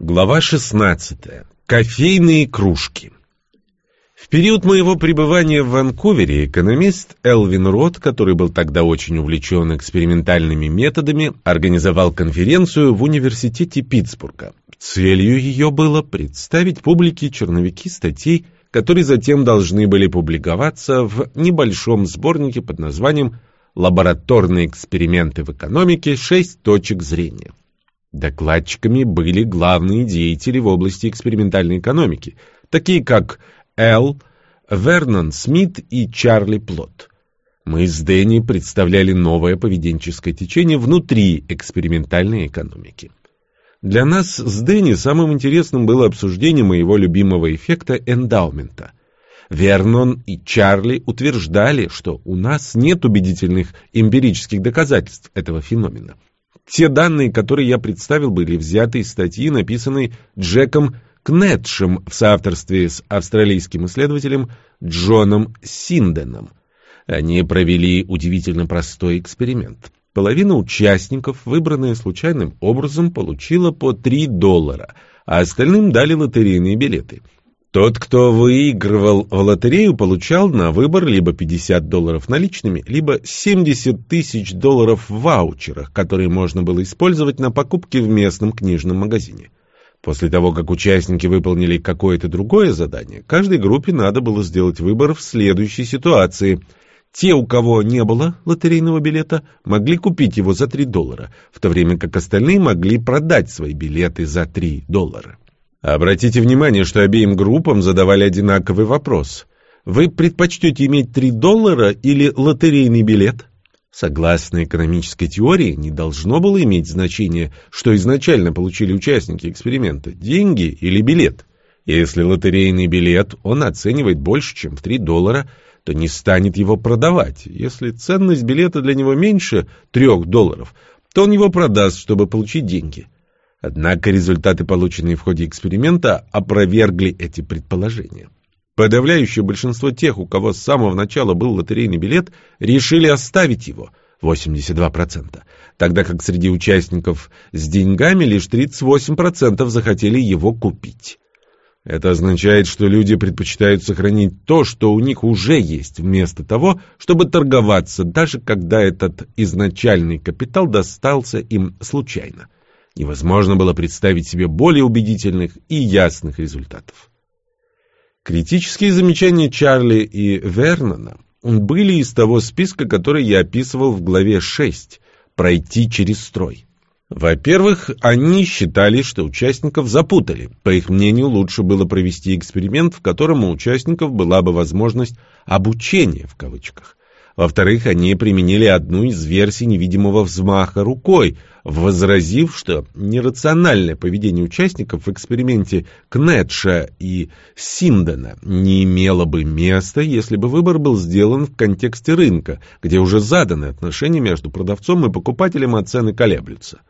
Глава 16. Кофейные кружки. В период моего пребывания в Ванкувере экономист Элвин Рот, который был тогда очень увлечен экспериментальными методами, организовал конференцию в университете Питтсбурга. Целью ее было представить публике черновики статей, которые затем должны были публиковаться в небольшом сборнике под названием «Лабораторные эксперименты в экономике. Шесть точек зрения». Докладчиками были главные деятели в области экспериментальной экономики, такие как Эл, Вернон Смит и Чарли Плот. Мы с Дэнни представляли новое поведенческое течение внутри экспериментальной экономики. Для нас с Дэнни самым интересным было обсуждение моего любимого эффекта эндаумента. Вернон и Чарли утверждали, что у нас нет убедительных эмпирических доказательств этого феномена – те данные, которые я представил, были взяты из статьи, написанной Джеком Кнетшем в соавторстве с австралийским исследователем Джоном Синденом. Они провели удивительно простой эксперимент. Половина участников, выбранная случайным образом, получила по 3 доллара, а остальным дали лотерейные билеты – тот, кто выигрывал в лотерею, получал на выбор либо 50 долларов наличными, либо 70 тысяч долларов в ваучерах, которые можно было использовать на покупки в местном книжном магазине. После того, как участники выполнили какое-то другое задание, каждой группе надо было сделать выбор в следующей ситуации. Те, у кого не было лотерейного билета, могли купить его за 3 доллара, в то время как остальные могли продать свои билеты за 3 доллара. Обратите внимание, что обеим группам задавали одинаковый вопрос. Вы предпочтете иметь 3 доллара или лотерейный билет? Согласно экономической теории, не должно было иметь значения, что изначально получили участники эксперимента – деньги или билет. Если лотерейный билет он оценивает больше, чем в 3 доллара, то не станет его продавать. Если ценность билета для него меньше 3 долларов, то он его продаст, чтобы получить деньги – Однако результаты, полученные в ходе эксперимента, опровергли эти предположения. Подавляющее большинство тех, у кого с самого начала был лотерейный билет, решили оставить его – 82%, тогда как среди участников с деньгами лишь 38% захотели его купить. Это означает, что люди предпочитают сохранить то, что у них уже есть, вместо того, чтобы торговаться, даже когда этот изначальный капитал достался им случайно. Невозможно было представить себе более убедительных и ясных результатов. Критические замечания Чарли и Вернона были из того списка, который я описывал в главе 6 «Пройти через строй». Во-первых, они считали, что участников запутали. По их мнению, лучше было провести эксперимент, в котором у участников была бы возможность «обучения» в кавычках. Во-вторых, они применили одну из версий невидимого взмаха рукой, возразив, что нерациональное поведение участников в эксперименте Кнетша и Синдена не имело бы места, если бы выбор был сделан в контексте рынка, где уже заданы отношения между продавцом и покупателем, а цены колеблются.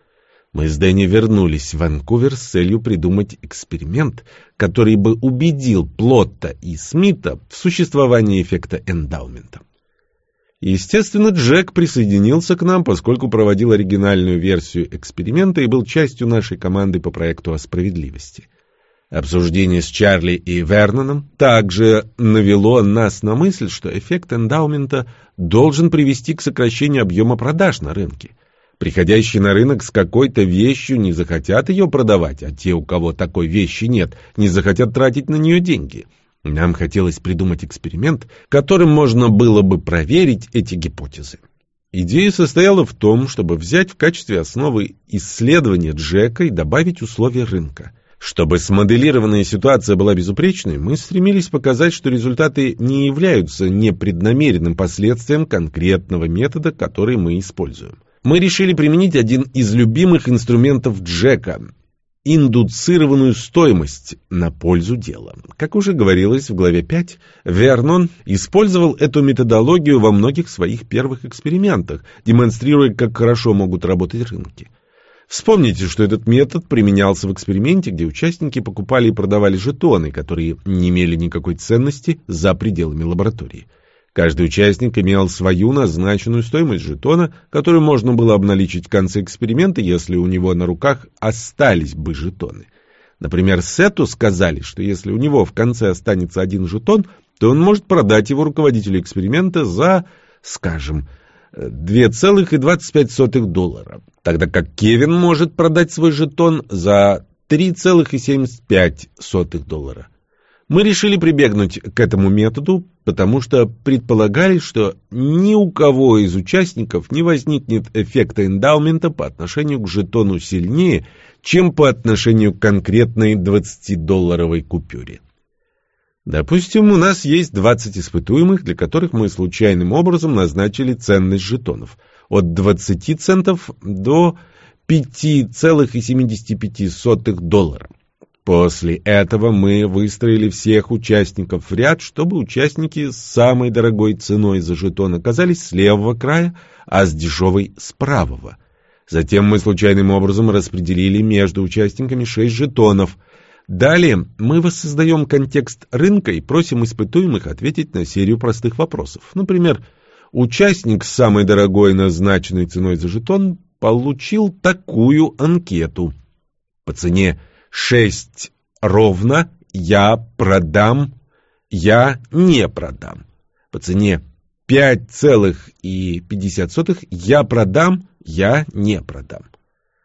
Мы с Дэнни вернулись в Ванкувер с целью придумать эксперимент, который бы убедил Плотта и Смита в существовании эффекта эндаумента. Естественно, Джек присоединился к нам, поскольку проводил оригинальную версию эксперимента и был частью нашей команды по проекту о справедливости. Обсуждение с Чарли и Верноном также навело нас на мысль, что эффект эндаумента должен привести к сокращению объема продаж на рынке. Приходящие на рынок с какой-то вещью не захотят ее продавать, а те, у кого такой вещи нет, не захотят тратить на нее деньги – нам хотелось придумать эксперимент, которым можно было бы проверить эти гипотезы. Идея состояла в том, чтобы взять в качестве основы исследования Джека и добавить условия рынка. Чтобы смоделированная ситуация была безупречной, мы стремились показать, что результаты не являются непреднамеренным последствием конкретного метода, который мы используем. Мы решили применить один из любимых инструментов Джека индуцированную стоимость на пользу дела. Как уже говорилось в главе 5, Вернон использовал эту методологию во многих своих первых экспериментах, демонстрируя, как хорошо могут работать рынки. Вспомните, что этот метод применялся в эксперименте, где участники покупали и продавали жетоны, которые не имели никакой ценности за пределами лаборатории. Каждый участник имел свою назначенную стоимость жетона, которую можно было обналичить в конце эксперимента, если у него на руках остались бы жетоны. Например, Сету сказали, что если у него в конце останется один жетон, то он может продать его руководителю эксперимента за, скажем, 2,25 доллара, тогда как Кевин может продать свой жетон за 3,75 доллара. Мы решили прибегнуть к этому методу, потому что предполагали, что ни у кого из участников не возникнет эффекта эндаумента по отношению к жетону сильнее, чем по отношению к конкретной 20-долларовой купюре. Допустим, у нас есть 20 испытуемых, для которых мы случайным образом назначили ценность жетонов от 20 центов до 5,75 доллара. После этого мы выстроили всех участников в ряд, чтобы участники с самой дорогой ценой за жетон оказались с левого края, а с дешевой — с правого. Затем мы случайным образом распределили между участниками 6 жетонов — Далее мы воссоздаем контекст рынка и просим испытуемых ответить на серию простых вопросов. Например, участник с самой дорогой назначенной ценой за жетон получил такую анкету. По цене 6 ровно я продам, я не продам. По цене 5,50 я продам, я не продам.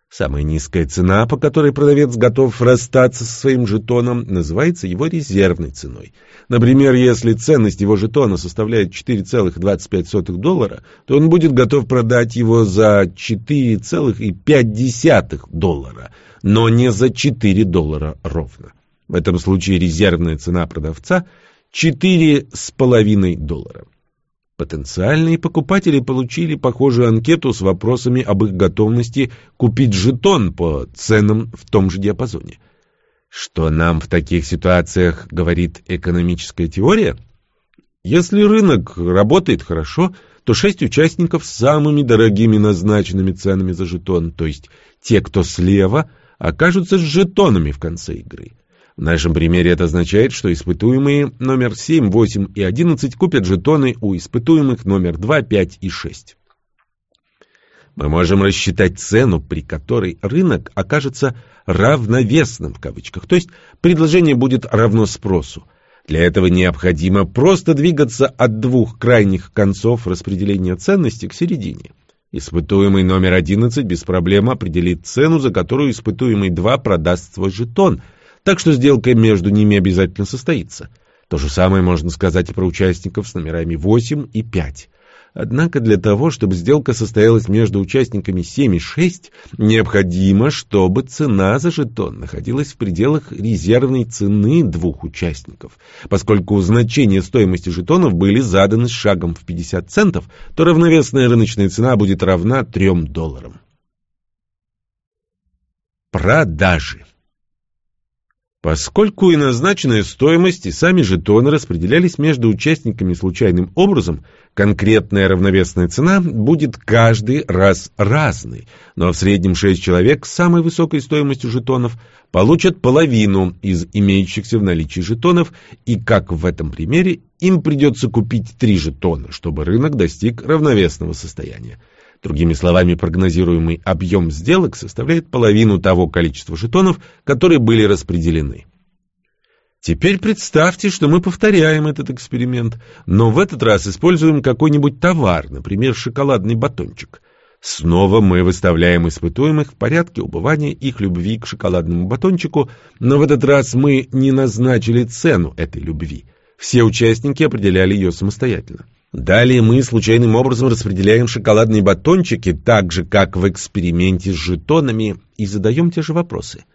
Самая низкая цена, по которой продавец готов расстаться со своим жетоном, называется его резервной ценой. Например, если ценность его жетона составляет 4,25 доллара, то он будет готов продать его за 4,5 доллара, но не за 4 доллара ровно. В этом случае резервная цена продавца 4,5 доллара. Потенциальные покупатели получили похожую анкету с вопросами об их готовности купить жетон по ценам в том же диапазоне. Что нам в таких ситуациях говорит экономическая теория? Если рынок работает хорошо, то шесть участников с самыми дорогими назначенными ценами за жетон, то есть те, кто слева, окажутся с жетонами в конце игры. В нашем примере это означает, что испытуемые номер 7, 8 и 11 купят жетоны у испытуемых номер 2, 5 и 6. Мы можем рассчитать цену, при которой рынок окажется «равновесным» в кавычках, то есть предложение будет равно спросу. Для этого необходимо просто двигаться от двух крайних концов распределения ценности к середине. Испытуемый номер 11 без проблем определит цену, за которую испытуемый 2 продаст свой жетон – так что сделка между ними обязательно состоится. То же самое можно сказать и про участников с номерами 8 и 5. Однако для того, чтобы сделка состоялась между участниками 7 и 6, необходимо, чтобы цена за жетон находилась в пределах резервной цены двух участников. Поскольку значения стоимости жетонов были заданы с шагом в 50 центов, то равновесная рыночная цена будет равна 3 долларам. Продажи Поскольку и назначенная стоимость, и сами жетоны распределялись между участниками случайным образом, конкретная равновесная цена будет каждый раз разной, но в среднем 6 человек с самой высокой стоимостью жетонов получат половину из имеющихся в наличии жетонов, и, как в этом примере, им придется купить 3 жетона, чтобы рынок достиг равновесного состояния. Другими словами, прогнозируемый объем сделок составляет половину того количества жетонов, которые были распределены. Теперь представьте, что мы повторяем этот эксперимент, но в этот раз используем какой-нибудь товар, например, шоколадный батончик. Снова мы выставляем испытуемых в порядке убывания их любви к шоколадному батончику, но в этот раз мы не назначили цену этой любви. Все участники определяли ее самостоятельно. Далее мы случайным образом распределяем шоколадные батончики так же, как в эксперименте с жетонами, и задаем те же вопросы.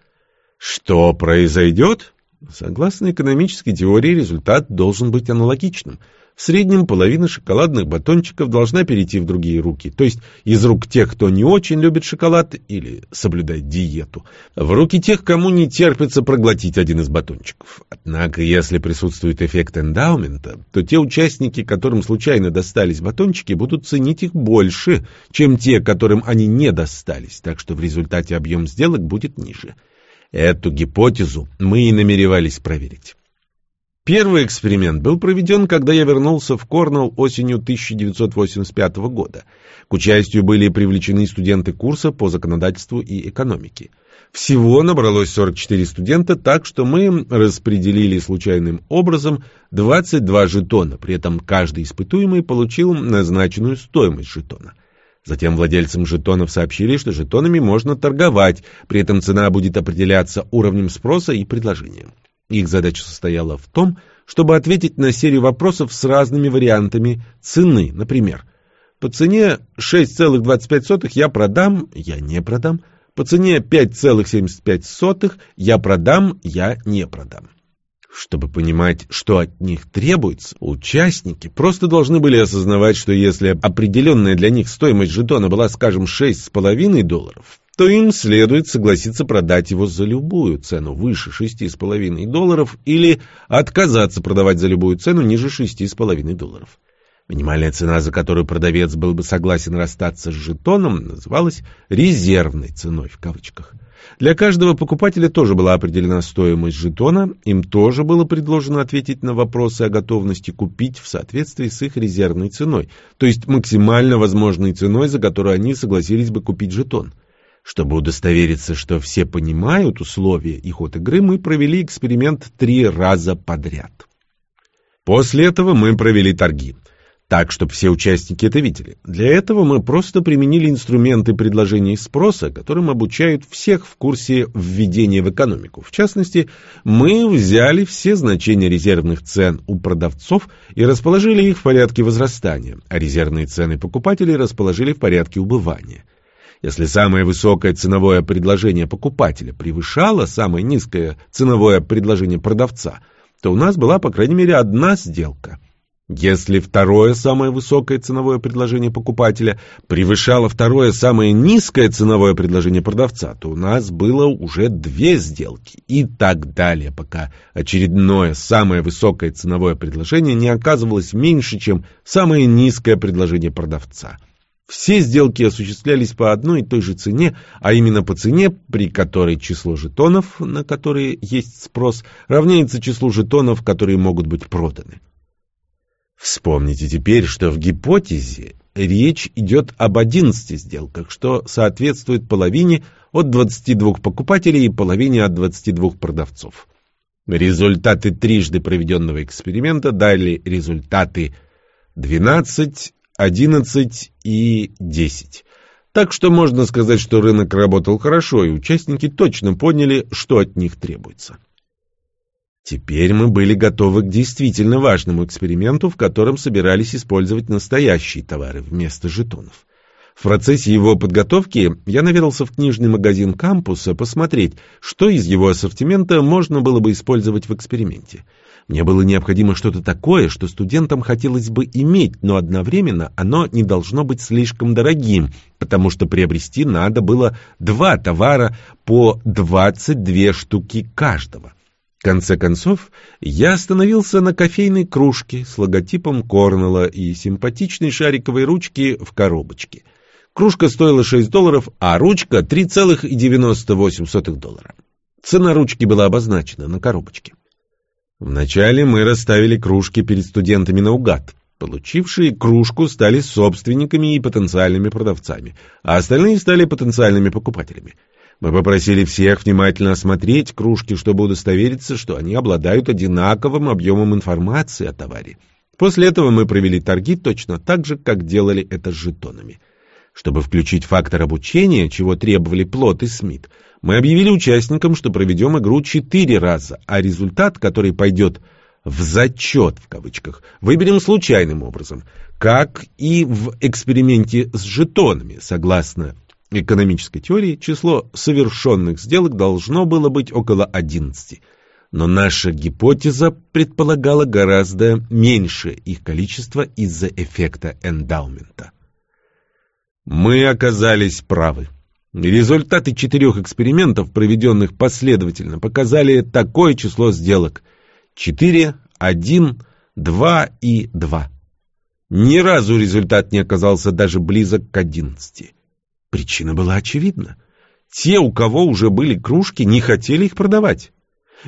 Что произойдет? Согласно экономической теории, результат должен быть аналогичным – в среднем половина шоколадных батончиков должна перейти в другие руки, то есть из рук тех, кто не очень любит шоколад или соблюдает диету, в руки тех, кому не терпится проглотить один из батончиков. Однако, если присутствует эффект эндаумента, то те участники, которым случайно достались батончики, будут ценить их больше, чем те, которым они не достались, так что в результате объем сделок будет ниже. Эту гипотезу мы и намеревались проверить. Первый эксперимент был проведен, когда я вернулся в Корнелл осенью 1985 года. К участию были привлечены студенты курса по законодательству и экономике. Всего набралось 44 студента, так что мы распределили случайным образом 22 жетона, при этом каждый испытуемый получил назначенную стоимость жетона. Затем владельцам жетонов сообщили, что жетонами можно торговать, при этом цена будет определяться уровнем спроса и предложения. Их задача состояла в том, чтобы ответить на серию вопросов с разными вариантами цены. Например, по цене 6,25 я продам, я не продам. По цене 5,75 я продам, я не продам. Чтобы понимать, что от них требуется, участники просто должны были осознавать, что если определенная для них стоимость жетона была, скажем, 6,5 долларов, то им следует согласиться продать его за любую цену выше 6,5 долларов или отказаться продавать за любую цену ниже 6,5 долларов. Минимальная цена, за которую продавец был бы согласен расстаться с жетоном, называлась «резервной ценой» в кавычках. Для каждого покупателя тоже была определена стоимость жетона, им тоже было предложено ответить на вопросы о готовности купить в соответствии с их резервной ценой, то есть максимально возможной ценой, за которую они согласились бы купить жетон. Чтобы удостовериться, что все понимают условия и ход игры, мы провели эксперимент три раза подряд. После этого мы провели торги. Так, чтобы все участники это видели. Для этого мы просто применили инструменты предложения и спроса, которым обучают всех в курсе введения в экономику. В частности, мы взяли все значения резервных цен у продавцов и расположили их в порядке возрастания, а резервные цены покупателей расположили в порядке убывания. Если самое высокое ценовое предложение покупателя превышало самое низкое ценовое предложение продавца, то у нас была, по крайней мере, одна сделка. Если второе самое высокое ценовое предложение покупателя превышало второе самое низкое ценовое предложение продавца, то у нас было уже две сделки и так далее, пока очередное самое высокое ценовое предложение не оказывалось меньше, чем самое низкое предложение продавца. Все сделки осуществлялись по одной и той же цене, а именно по цене, при которой число жетонов, на которые есть спрос, равняется числу жетонов, которые могут быть проданы. Вспомните теперь, что в гипотезе речь идет об 11 сделках, что соответствует половине от 22 покупателей и половине от 22 продавцов. Результаты трижды проведенного эксперимента дали результаты 12, 11 и 10. Так что можно сказать, что рынок работал хорошо, и участники точно поняли, что от них требуется. Теперь мы были готовы к действительно важному эксперименту, в котором собирались использовать настоящие товары вместо жетонов. В процессе его подготовки я наведался в книжный магазин кампуса посмотреть, что из его ассортимента можно было бы использовать в эксперименте. Мне было необходимо что-то такое, что студентам хотелось бы иметь, но одновременно оно не должно быть слишком дорогим, потому что приобрести надо было два товара по 22 штуки каждого. В конце концов, я остановился на кофейной кружке с логотипом Корнелла и симпатичной шариковой ручки в коробочке. Кружка стоила 6 долларов, а ручка 3,98 доллара. Цена ручки была обозначена на коробочке. Вначале мы расставили кружки перед студентами наугад. Получившие кружку стали собственниками и потенциальными продавцами, а остальные стали потенциальными покупателями. Мы попросили всех внимательно осмотреть кружки, чтобы удостовериться, что они обладают одинаковым объемом информации о товаре. После этого мы провели торги точно так же, как делали это с жетонами. Чтобы включить фактор обучения, чего требовали Плот и Смит, мы объявили участникам, что проведем игру четыре раза, а результат, который пойдет в «зачет» в кавычках, выберем случайным образом, как и в эксперименте с жетонами. Согласно экономической теории, число совершенных сделок должно было быть около 11. Но наша гипотеза предполагала гораздо меньше их количество из-за эффекта эндаумента. Мы оказались правы. Результаты четырех экспериментов, проведенных последовательно, показали такое число сделок. 4, 1, 2 и 2. Ни разу результат не оказался даже близок к 11. Причина была очевидна. Те, у кого уже были кружки, не хотели их продавать.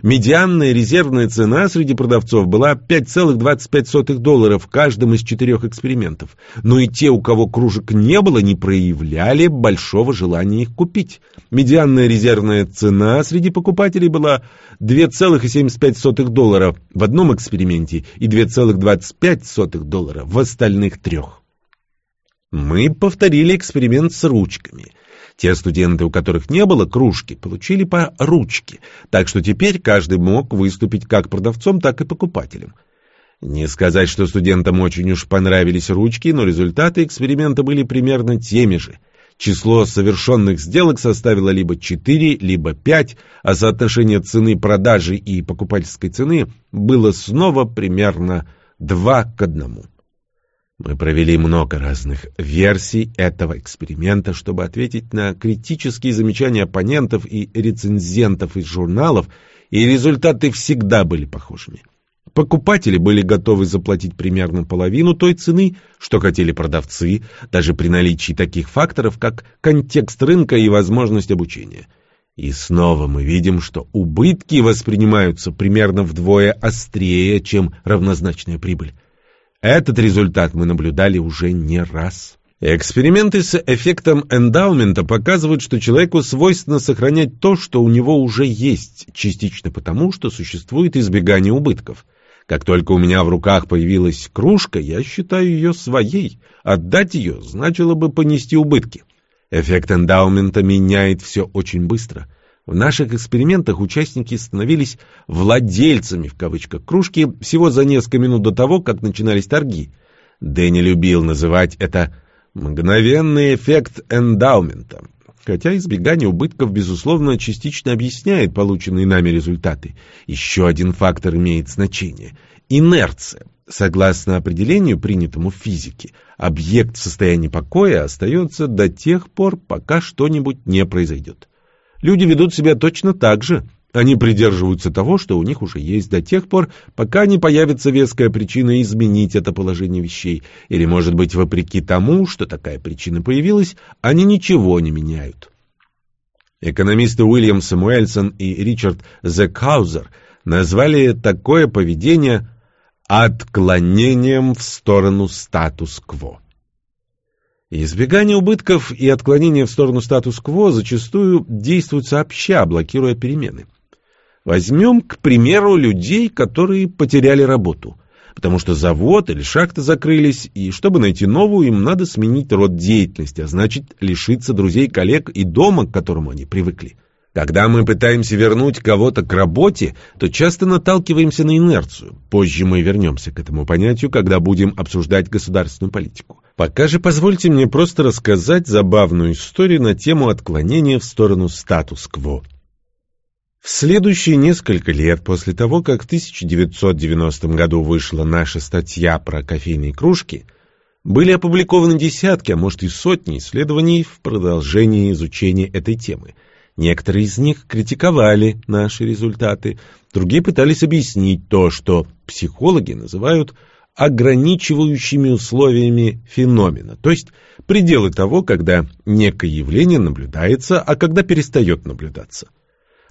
Медианная резервная цена среди продавцов была 5,25 долларов в каждом из четырех экспериментов. Но и те, у кого кружек не было, не проявляли большого желания их купить. Медианная резервная цена среди покупателей была 2,75 доллара в одном эксперименте и 2,25 доллара в остальных трех. Мы повторили эксперимент с ручками – те студенты, у которых не было кружки, получили по ручке, так что теперь каждый мог выступить как продавцом, так и покупателем. Не сказать, что студентам очень уж понравились ручки, но результаты эксперимента были примерно теми же. Число совершенных сделок составило либо 4, либо 5, а соотношение цены продажи и покупательской цены было снова примерно 2 к 1. Мы провели много разных версий этого эксперимента, чтобы ответить на критические замечания оппонентов и рецензентов из журналов, и результаты всегда были похожими. Покупатели были готовы заплатить примерно половину той цены, что хотели продавцы, даже при наличии таких факторов, как контекст рынка и возможность обучения. И снова мы видим, что убытки воспринимаются примерно вдвое острее, чем равнозначная прибыль. Этот результат мы наблюдали уже не раз. Эксперименты с эффектом эндаумента показывают, что человеку свойственно сохранять то, что у него уже есть, частично потому, что существует избегание убытков. Как только у меня в руках появилась кружка, я считаю ее своей. Отдать ее значило бы понести убытки. Эффект эндаумента меняет все очень быстро – в наших экспериментах участники становились «владельцами» в кавычках кружки всего за несколько минут до того, как начинались торги. Дэнни любил называть это «мгновенный эффект эндаумента». Хотя избегание убытков, безусловно, частично объясняет полученные нами результаты. Еще один фактор имеет значение – инерция. Согласно определению, принятому в физике, объект в состоянии покоя остается до тех пор, пока что-нибудь не произойдет. Люди ведут себя точно так же. Они придерживаются того, что у них уже есть до тех пор, пока не появится веская причина изменить это положение вещей. Или, может быть, вопреки тому, что такая причина появилась, они ничего не меняют. Экономисты Уильям Самуэльсон и Ричард Зекхаузер назвали такое поведение «отклонением в сторону статус-кво». Избегание убытков и отклонение в сторону статус-кво зачастую действуют сообща, блокируя перемены. Возьмем, к примеру, людей, которые потеряли работу, потому что завод или шахта закрылись, и чтобы найти новую, им надо сменить род деятельности, а значит лишиться друзей, коллег и дома, к которому они привыкли. Когда мы пытаемся вернуть кого-то к работе, то часто наталкиваемся на инерцию. Позже мы вернемся к этому понятию, когда будем обсуждать государственную политику. Пока же позвольте мне просто рассказать забавную историю на тему отклонения в сторону статус-кво. В следующие несколько лет после того, как в 1990 году вышла наша статья про кофейные кружки, были опубликованы десятки, а может и сотни исследований в продолжении изучения этой темы – Некоторые из них критиковали наши результаты, другие пытались объяснить то, что психологи называют ограничивающими условиями феномена, то есть пределы того, когда некое явление наблюдается, а когда перестает наблюдаться.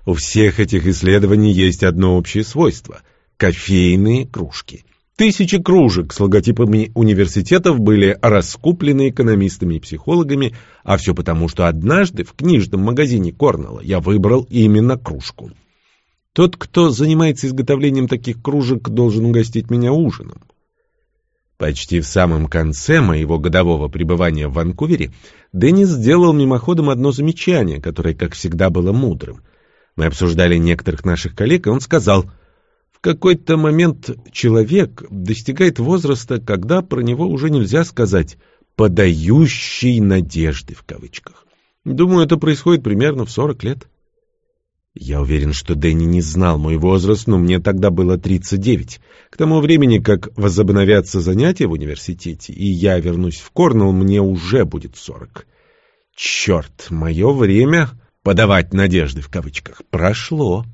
У всех этих исследований есть одно общее свойство – кофейные кружки. Тысячи кружек с логотипами университетов были раскуплены экономистами и психологами, а все потому, что однажды в книжном магазине Корнелла я выбрал именно кружку. Тот, кто занимается изготовлением таких кружек, должен угостить меня ужином. Почти в самом конце моего годового пребывания в Ванкувере Деннис сделал мимоходом одно замечание, которое, как всегда, было мудрым. Мы обсуждали некоторых наших коллег, и он сказал – в какой-то момент человек достигает возраста, когда про него уже нельзя сказать «подающий надежды» в кавычках. Думаю, это происходит примерно в 40 лет. Я уверен, что Дэнни не знал мой возраст, но мне тогда было 39. К тому времени, как возобновятся занятия в университете, и я вернусь в Корнелл, мне уже будет 40. Черт, мое время подавать надежды в кавычках прошло.